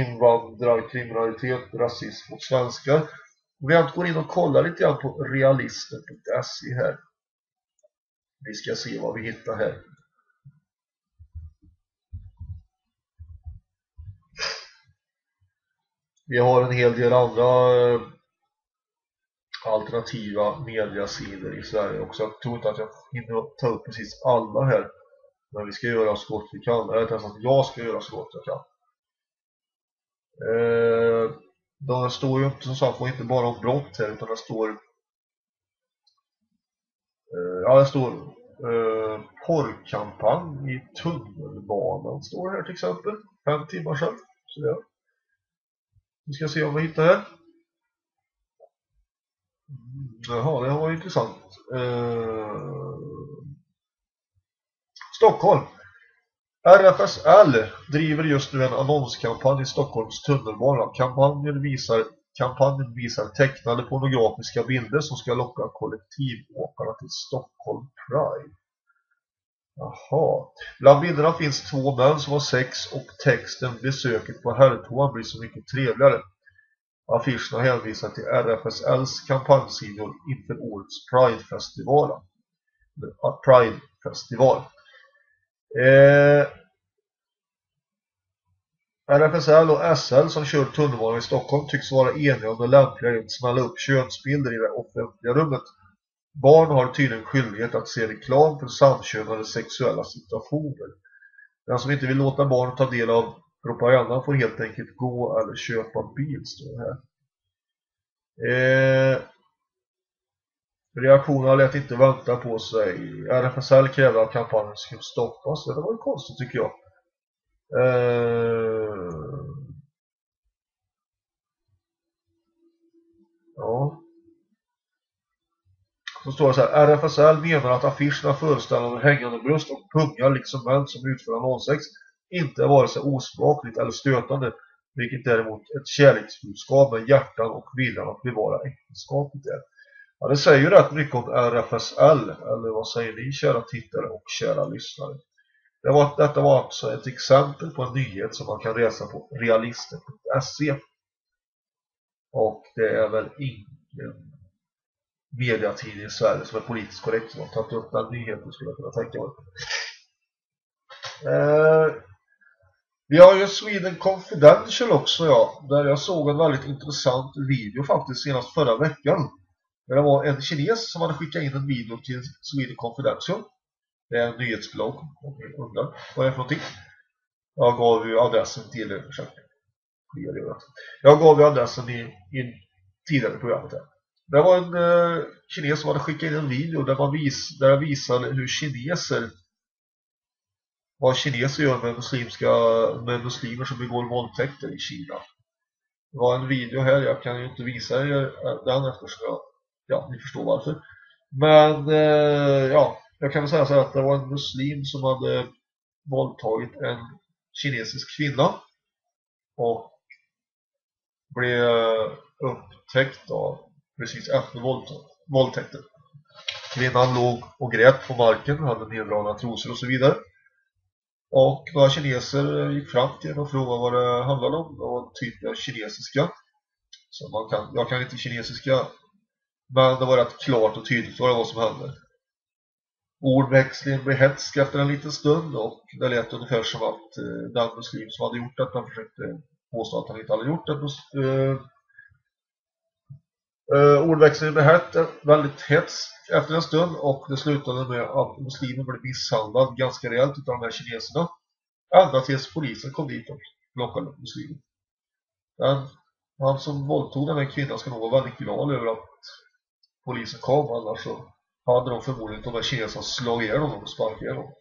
Invandrarkriminalitet, rasism mot svenskar. Vi går in och kollar lite grann på realisten.se här. Vi ska se vad vi hittar här. Vi har en hel del andra eh, alternativa mediasidor i Sverige också. Jag tror inte att jag hinner ta upp precis alla här. Men vi ska göra så gott vi kan. Eller rättare att jag ska göra så gott jag kan. Eh, det står ju inte som sagt inte bara om brott här utan det står eh, ja det står eh, porrkampanj i tunnelbanan står här till exempel. Fem timmar sedan. Så det. Vi ska se om vi hittar det. Mm, jaha, det var intressant. Eh, Stockholm. RFSL driver just nu en annonskampanj i Stockholms tunnelbana. Kampanjen visar, kampanjen visar tecknade pornografiska bilder som ska locka kollektivåkarna till Stockholm Pride. Jaha. Bland bilderna finns två män som har sex och texten besöket på herrtoan blir så mycket trevligare. Affischerna hänvisar till RFSLs kampanjsidor inför årets Pride-festival. Eh, Pride-festival. Eh, RFSL och SL som kör tunnelbanan i Stockholm tycks vara eniga om det lämpliga i att smälla upp könsbilder i det offentliga rummet. Barn har tydligen skyldighet att se reklam för samkönade sexuella situationer. Den som inte vill låta barn ta del av propagandan får helt enkelt gå eller köpa bil, står det här. Eh, reaktionerna lät inte vänta på sig. RFSL krävde att kampanjen skulle stoppas. Det var ju konstigt tycker jag. Eh, ja. Så står det så här. RFSL menar att affischerna föreställande hängande bröst och pungar liksom män som utför annonsex inte är vare sig osmakligt eller stötande, vilket däremot ett kärleksbudskap med hjärtan och viljan att bevara äktenskapet är. Ja, det säger ju rätt mycket om RFSL, eller vad säger ni kära tittare och kära lyssnare? Det var, detta var alltså ett exempel på en nyhet som man kan läsa på realister.se. Och det är väl ingen mediatidning i Sverige som är politiskt korrekt som har tagit upp den nyheten skulle jag kunna tänka mig. Eh, vi har ju Sweden Confidential också ja, där jag såg en väldigt intressant video faktiskt senast förra veckan. där Det var en kines som hade skickat in en video till Sweden Confidential. Det är en nyhetsblogg om ni undrar vad det är för någonting. Jag gav ju adressen till översättning. Jag gav ju adressen i, i tidigare programmet här. Det var en eh, kines som hade skickat in en video där man vis, där visade hur kineser vad kineser gör med muslimska med muslimer som begår våldtäkter i Kina. Det var en video här, jag kan ju inte visa er eh, den eftersom jag, ja, ni förstår varför. Men eh, ja, jag kan väl säga så här att det var en muslim som hade våldtagit en kinesisk kvinna och blev upptäckt av precis efter våldtäkten. Kvinnan låg och grät på marken, hade neddragna trosor och så vidare. Och några kineser gick fram till henne och frågade vad det handlade om. Det var typ av kinesiska. Så man kan, jag kan inte kinesiska. Men det var rätt klart och tydligt vad det var som hände. Ordväxlingen blev hetsk efter en liten stund och det lät ungefär som att eh, den muslim som hade gjort detta försökte påstå att han inte hade gjort det. Eh, Eh, ordväxlingen blev het, eh, väldigt hetsk efter en stund och det slutade med att muslimen blev misshandlad ganska rejält av de här kineserna. Ända tills polisen kom dit och blockade muslimen. Den, han som våldtog den här kvinnan ska nog vara väldigt glad över att polisen kom, annars så hade de förmodligen de här kineserna slagit ihjäl honom och sparkat ihjäl honom.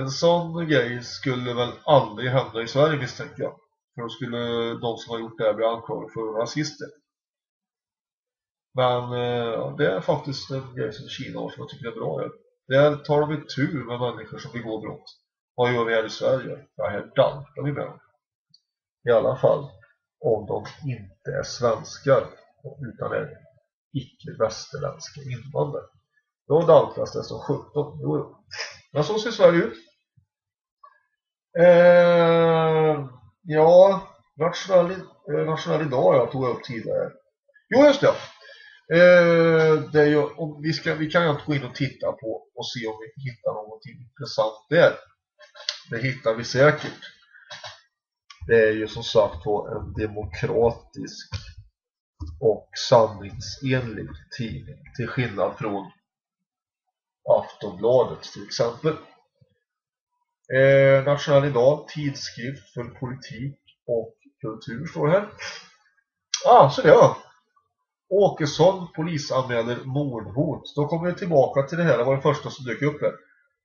En sån grej skulle väl aldrig hända i Sverige misstänker jag. För då skulle de som har gjort det här bli anklagade för rasister. Men eh, det är faktiskt en grej som Kina har som jag tycker är bra. Där tar de ett tur med människor som begår brott. Vad gör vi här i Sverige? Ja, här daltar vi med dem. I alla fall om de inte är svenskar utan är icke-västerländska invandrare. Då daltas det som 17. Jo, jo. Men så ser Sverige ut. Eh, ja, nationell, eh, nationell idag jag tog upp tidigare. Jo, just det. Eh, det är ju, om vi, ska, vi kan ju inte gå in och titta på och se om vi hittar någonting intressant där. Det hittar vi säkert. Det är ju som sagt på en demokratisk och sanningsenlig tidning till skillnad från Aftonbladet till exempel. Eh, Nationell idag, tidskrift för politik och kultur står här. Ah, så det ja. Åkesson polisanmäler mordhot. Då kommer vi tillbaka till det här. Det var det första som dök upp här.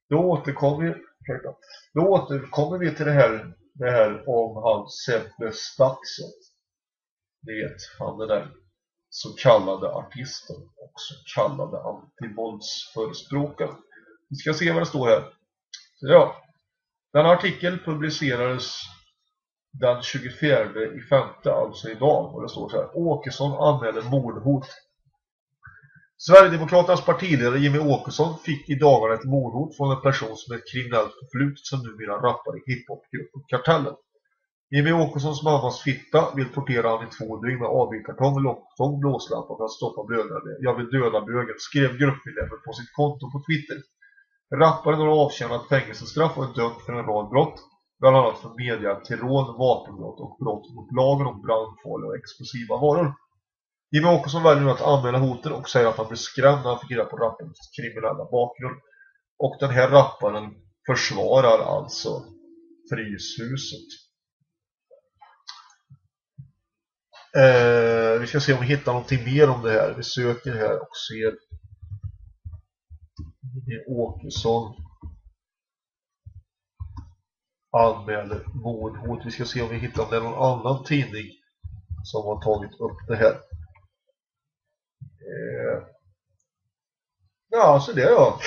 Då återkommer vi, då återkommer vi till det här, det här om han Sebbe Staxet. Det han den där så kallade artisten och så kallade antivåldsförespråkaren. Vi ska se vad det står här. Så ja, den artikel publicerades den 24 i femte, alltså idag. Och det står så här. Åkesson anmäler mordhot. Sverigedemokraternas partiledare Jimmy Åkesson fick i dagarna ett mordhot från en person som är kriminellt förflutet som numera rappar i hiphopgruppen Kartellen. Jimmy Åkessons mammas fitta vill tortera han i två dygn med avbytartång, locktång, blåslampa för att stoppa blödande. Jag vill döda bögen, skrev gruppmedlemmen på sitt konto på Twitter. Rapparen har avtjänat fängelsestraff och är dömd för en rad brott, bland annat för media till rån, vapenbrott och brott mot lagen om brandfarliga och explosiva varor. Jimmy Åkesson väljer nu att anmäla hoten och säger att han blir skrämd när han fick reda på rapparens kriminella bakgrund. Och den här rapparen försvarar alltså Fryshuset. Eh, vi ska se om vi hittar någonting mer om det här. Vi söker här och ser Jimmy Åkesson anmäler mordhot. Vi ska se om vi hittar om det är någon annan tidning som har tagit upp det här. Eh, ja, så det ja.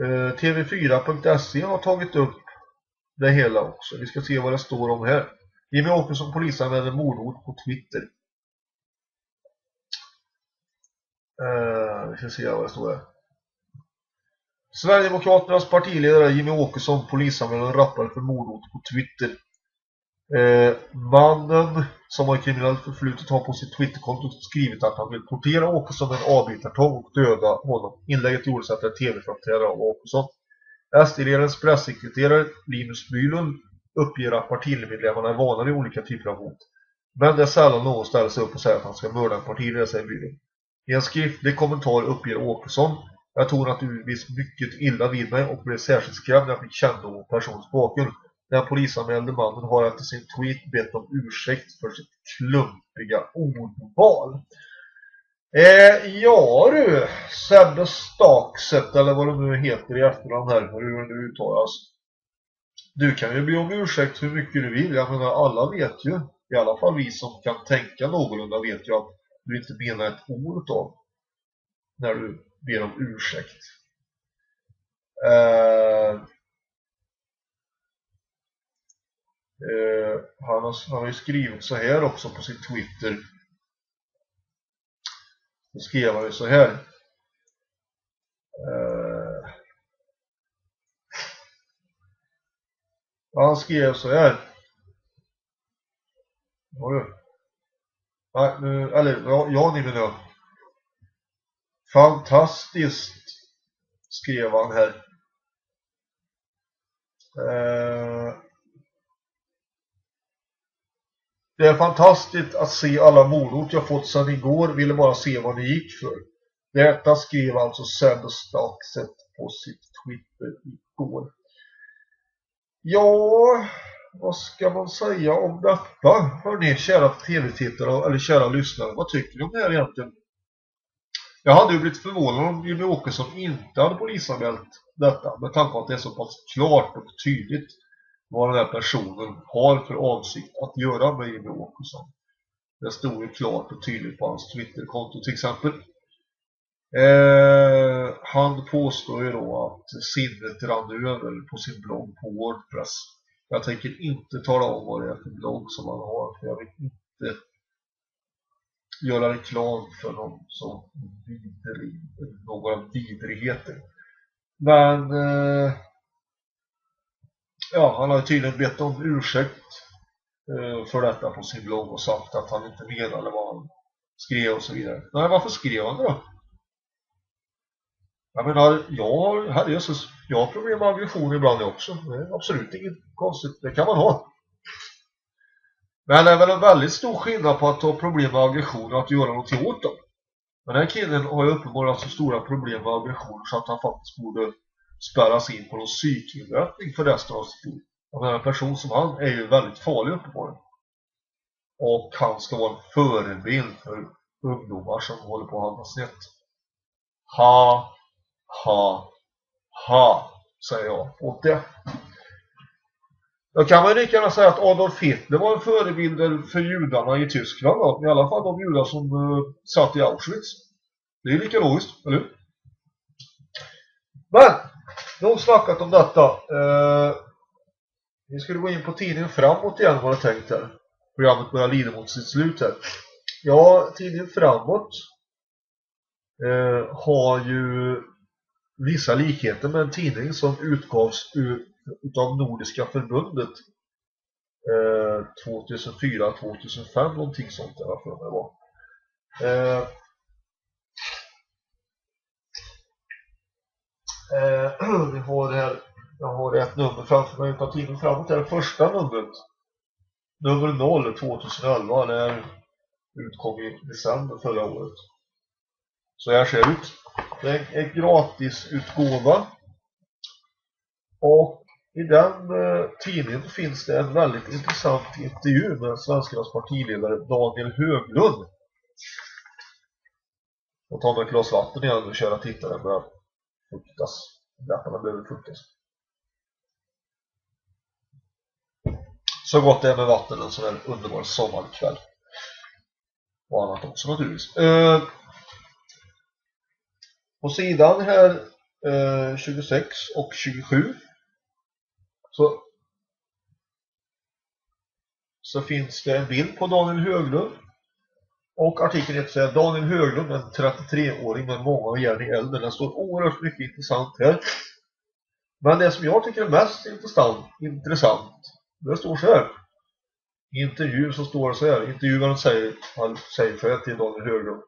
Eh, TV4.se har tagit upp det hela också. Vi ska se vad det står om här. Jimmy Åkesson polisanmäler mordhot på Twitter. Eh, vi ska se vad det står här. Sverigedemokraternas partiledare Jimmy Åkesson polisanmäler en rappare för mordhot på Twitter. Eh, mannen som har kriminellt förflutet har på sitt Twitterkonto skrivit att han vill portera Åkesson med en avbytartång och döda honom. Inlägget gjordes efter ett tv-framträdande av Åkesson. SD-ledarens pressekreterare Linus Bylund uppger att partimedlemmarna är vana vid olika typer av hot. Men det är sällan någon ställer sig upp och säger att han ska mörda en partiledare, säger Bylund. I en skriftlig kommentar uppger Åkesson jag tog naturligtvis mycket illa vid mig och blev särskilt skrämd när jag fick kännedom om personens bakgrund. Den polisanmälde mannen har efter sin tweet bett om ursäkt för sitt klumpiga ordval. Eh, ja du, Sebbe Stakset eller vad det nu heter i efterhand här, hur det nu uttalas. Du kan ju be om ursäkt hur mycket du vill. Jag menar, alla vet ju, i alla fall vi som kan tänka någorlunda vet ju att du inte menar ett ord av när du ber om ursäkt. Uh, uh, han, har, han har ju skrivit så här också på sin Twitter. Då skrev han ju så här. Uh, han skrev så här. Nej, nu, eller ja, ja ni menar jag. Fantastiskt, skrev han här. Eh, det är fantastiskt att se alla morot jag fått sedan igår. Ville bara se vad det gick för. Detta skrev alltså Seb på sitt Twitter igår. Ja, vad ska man säga om detta? Hörrni, kära tv-tittare eller kära lyssnare, vad tycker ni om det här egentligen? Jag hade ju blivit förvånad om Jimmy Åkesson inte hade polisanmält detta med tanke på att det är så pass klart och tydligt vad den här personen har för avsikt att göra med Jimmy Åkesson. Det stod ju klart och tydligt på hans Twitterkonto till exempel. Eh, han påstår ju då att sinnet rann över på sin blogg på Wordpress. Jag tänker inte tala om vad det är för blogg som han har för jag vill inte göra reklam för någon som vidrig, några vidrigheter. Men eh, ja, han har tydligen bett om ursäkt eh, för detta på sin blogg och sagt att han inte menade vad han skrev och så vidare. Nej, varför skrev han det då? Jag menar, jag, herrejösses, jag har problem med aggression ibland också. Det är absolut inget konstigt. Det kan man ha. Men det är väl en väldigt stor skillnad på att ha problem med aggression och att göra någonting åt dem. Men den här killen har ju uppenbarligen så stora problem med aggression så att han faktiskt borde spärras in på någon psykinrättning för resten av sitt liv. Och en person som han är ju väldigt farlig uppenbarligen. Och han ska vara en förebild för ungdomar som håller på att hamna snett. Ha, ha, ha, säger jag åt det. Då kan man lika gärna säga att Adolf Hitler var en förebild för judarna i Tyskland då. I alla fall de judar som uh, satt i Auschwitz. Det är lika logiskt, eller hur? Men, nog snackat om detta. Uh, vi skulle gå in på tidningen framåt igen var jag tänkt här. Programmet börjar lida mot sitt slut här. Ja, tidningen framåt uh, har ju vissa likheter med en tidning som utgavs ur utav Nordiska förbundet eh, 2004-2005 någonting sånt där för mig var. Eh, eh, vi har här jag har ett nummer framför mig utan tiden framåt. Det är första numret. Nummer 0 2011. Det utkom i december förra året. Så här ser det ut. Det är en gratis utgåva. Och i den eh, tidningen finns det en väldigt intressant intervju med svenskarnas partiledare Daniel Höglund. Jag tar med ett glas vatten igen och köra tittaren börjar fuktas. Läpparna behöver fuktas. Så gott det är med vatten en sån här underbar sommarkväll. Och annat också naturligtvis. Eh, på sidan här eh, 26 och 27 så, så finns det en bild på Daniel Höglund. Och artikeln heter så här, Daniel Höglund, en 33-åring med många gärna i äldre”. Den står oerhört mycket intressant här. Men det som jag tycker är mest intressant, intressant det står så här. I intervju så står det så här. Intervjuaren säger, han säger så här till Daniel Höglund.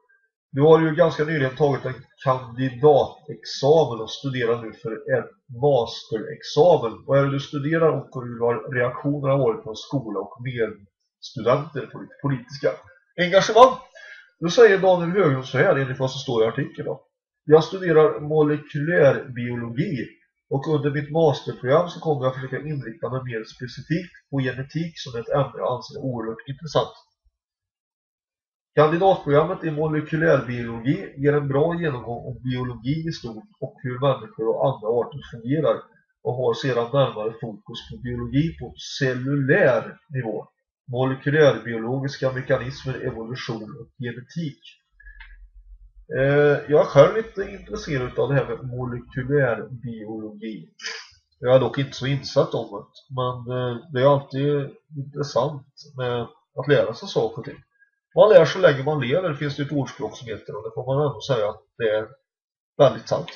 Du har ju ganska nyligen tagit en kandidatexamen och studerar nu för en masterexamen. Vad är det du studerar och hur har reaktionerna varit från skola och medstudenter på ditt politiska engagemang? Då säger Daniel Höglund så här enligt vad som står i artikeln. Då. Jag studerar molekylärbiologi och under mitt masterprogram så kommer jag försöka inrikta mig mer specifikt på genetik som ett ämne jag anser oerhört intressant. Kandidatprogrammet i molekylärbiologi ger en bra genomgång om biologi i stort och hur människor och andra arter fungerar och har sedan närmare fokus på biologi på cellulär nivå, molekylärbiologiska mekanismer, evolution och genetik. Eh, jag är själv lite intresserad av det här med molekylärbiologi. Jag är dock inte så insatt om det, men eh, det är alltid intressant med att lära sig saker och ting man lär så länge man lever finns det ett ordspråk som heter och det får man ändå säga att det är väldigt sant.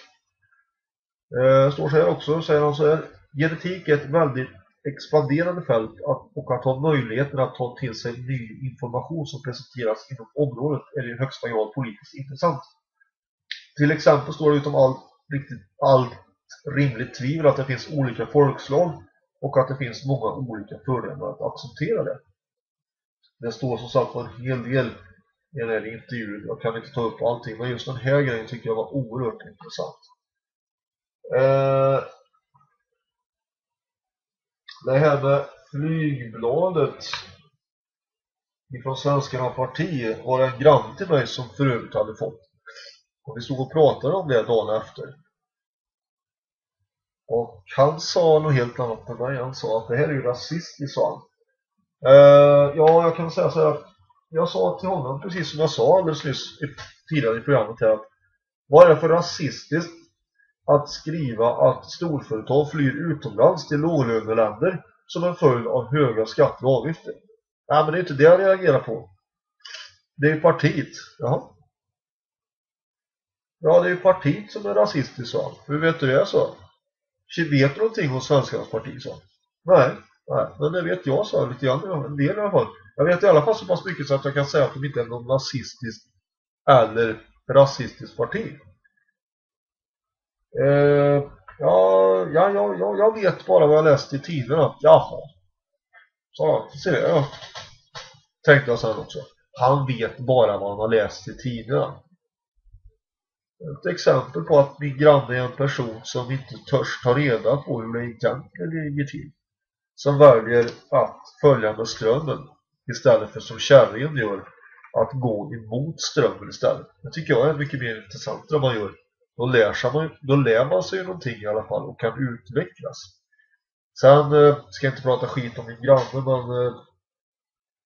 Eh, står så här också, säger han så här. Genetik är ett väldigt expanderande fält och att ha möjligheten att ta till sig ny information som presenteras inom området är i högsta grad politiskt intressant. Till exempel står det utom allt, riktigt, allt rimligt tvivel att det finns olika folkslag och att det finns många olika fördelar att acceptera det. Det står som sagt en hel del i den här intervjun. Jag kan inte ta upp allting, men just den här grejen tycker jag var oerhört intressant. Eh, det här med flygbladet ifrån Svenskarna parti var en grann till mig som för övrigt hade fått. Och vi stod och pratade om det dagen efter. Och han sa något helt annat än mig. Han sa att det här är ju rasistiskt, sa han. Uh, ja, jag kan säga så här. Jag sa till honom, precis som jag sa alldeles nyss tidigare i programmet här, att, vad är det för rasistiskt att skriva att storföretag flyr utomlands till låglöneländer som en följd av höga skatter och avgifter? Nej, men det är inte det jag reagerar på. Det är partiet. Jaha. Ja, det är partiet som är rasistiskt, så. Hur vet du det, så? Vet du någonting om svenskarnas parti, sa Nej. Nej, men det vet jag så lite grann, en del i alla fall. Jag vet i alla fall så pass mycket så att jag kan säga att de inte är någon nazistisk eller rasistisk parti. Eh, ja, ja, ja, ja, jag vet bara vad jag läst i tidningarna. Jaha. Så, ser jag. Tänkte jag sen också. Han vet bara vad han har läst i tidningarna. Ett exempel på att min granne är en person som inte törs ta reda på hur det egentligen ligger till. Som väljer att följa med strömmen istället för som kärringen gör att gå emot strömmen istället. Det tycker jag är mycket mer intressant än man gör. Då lär, sig man, då lär man sig någonting i alla fall och kan utvecklas. Sen eh, ska jag inte prata skit om min granne men eh,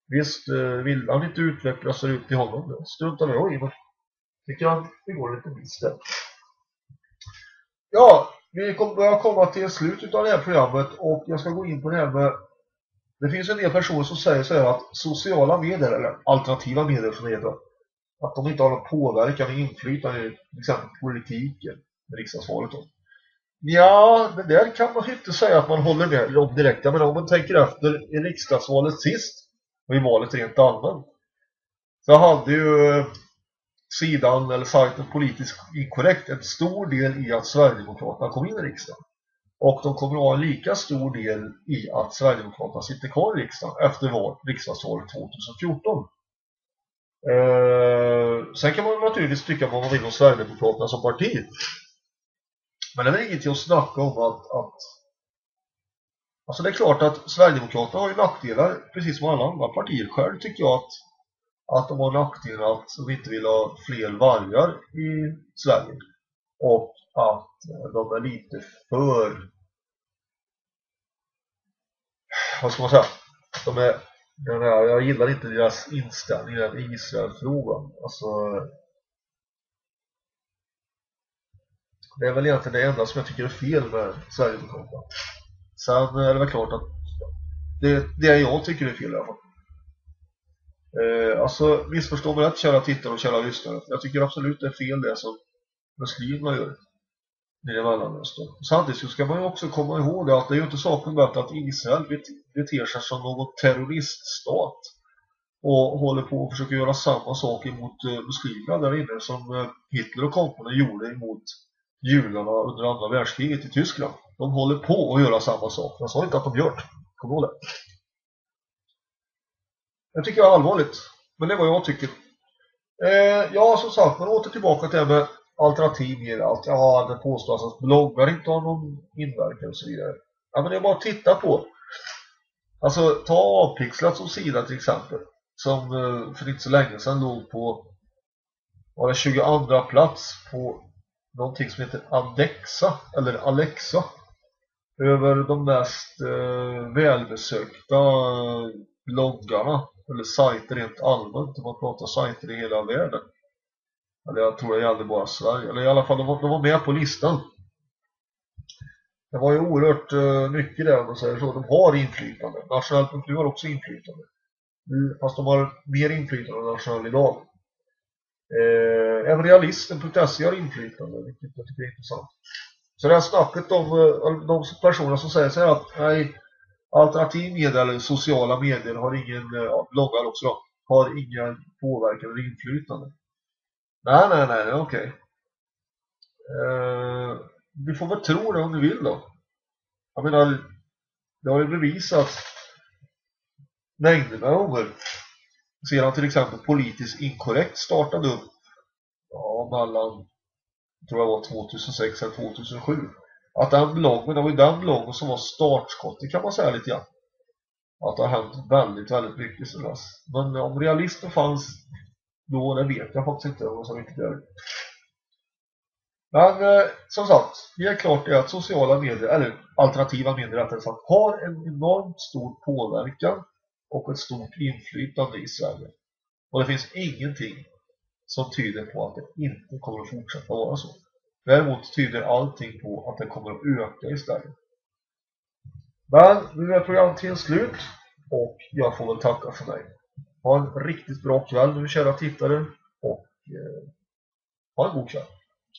visst eh, vill han inte utvecklas så ut i honom. Det struntar jag i men tycker han det går lite miste. Ja, vi börjar komma till slutet av det här programmet och jag ska gå in på det här med det finns en del personer som säger så här att sociala medier, eller alternativa medier som det heter, att de inte har någon påverkan och inflytande i till exempel politiken, riksdagsvalet. Då. Ja, det där kan man inte säga att man håller med om direkt. Men om man tänker efter i riksdagsvalet sist, och i valet rent allmänt, så hade ju sidan eller sajten politiskt inkorrekt en stor del i att Sverigedemokraterna kom in i riksdagen. Och de kommer att ha en lika stor del i att Sverigedemokraterna sitter kvar i riksdagen efter val, riksdagsvalet 2014. Eh, sen kan man naturligtvis tycka vad man vill om Sverigedemokraterna som parti. Men det är ingenting att snacka om att, att Alltså det är klart att Sverigedemokraterna har ju nackdelar precis som alla andra partier. Själv tycker jag att, att de har nackdelen att de inte vill ha fler vargar i Sverige. Och att de är lite för vad ska man säga? De är den här, jag gillar inte deras inställning i den Israel-frågan. Alltså det är väl egentligen det enda som jag tycker är fel med Sverigedemokraterna. Sen är det väl klart att det, det jag tycker är fel i alla fall eh, alltså missförstå mig rätt kära tittare och kära lyssnare jag tycker absolut det är fel det som muslimerna gör nere i Mellanöstern. Samtidigt så ska man ju också komma ihåg att det är ju inte saken bättre att Israel beter sig som någon terroriststat och håller på att försöka göra samma sak emot eh, muslimerna där inne som eh, Hitler och kompani gjorde emot judarna under andra världskriget i Tyskland. De håller på att göra samma sak. Jag sa inte att de gör det. Kom ihåg det. Det tycker jag är allvarligt. Men det är vad jag tycker. Eh, ja, som sagt, man åter tillbaka till det med alternativ ger allt. Ja, det påstås att bloggar inte har någon inverkan och så vidare. Ja, men det är bara att titta på. Alltså, ta avpixlat som sida till exempel. Som eh, för inte så länge sedan låg på var det 22 plats på någonting som heter Andexa, eller Alexa över de mest eh, välbesökta eh, bloggarna eller sajter rent allmänt om man pratar sajter i hela världen. Eller jag tror det gällde bara Sverige. Eller i alla fall, de var, de var med på listan. Det var ju oerhört eh, mycket där, om man säger så. De har inflytande. Nationellt.nu har också inflytande. Mm, fast de har mer inflytande än Nationell idag. Eh, även realisten.se har inflytande, vilket jag tycker är intressant. Så det här snacket om eh, de personer som säger så här att nej, alternativ media eller sociala medier har ingen, eh, ja, bloggar också då, har ingen påverkan eller inflytande. Nej, nej, nej, okej. Okay. Eh, du får väl tro det om du vill då. Jag menar, det har ju bevisats mängder av gånger sedan till exempel politiskt inkorrekt startade upp ja, mellan tror jag var 2006 eller 2007 att den bloggen, det var ju den bloggen som var startskottet kan man säga lite grann att det har hänt väldigt, väldigt mycket sedan dess men om realismen fanns då, det vet jag faktiskt inte vad som riktigt är. Men eh, som sagt, helt klart är att sociala medier, eller alternativa medier rättare sagt, har en enormt stor påverkan och ett stort inflytande i Sverige. Och det finns ingenting som tyder på att det inte kommer att fortsätta vara så. Däremot tyder allting på att det kommer att öka istället. Men nu är programtiden slut och jag får väl tacka för mig. Ha en riktigt bra kväll nu kära tittare och eh, ha en god kväll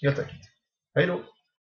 helt enkelt. Hej då!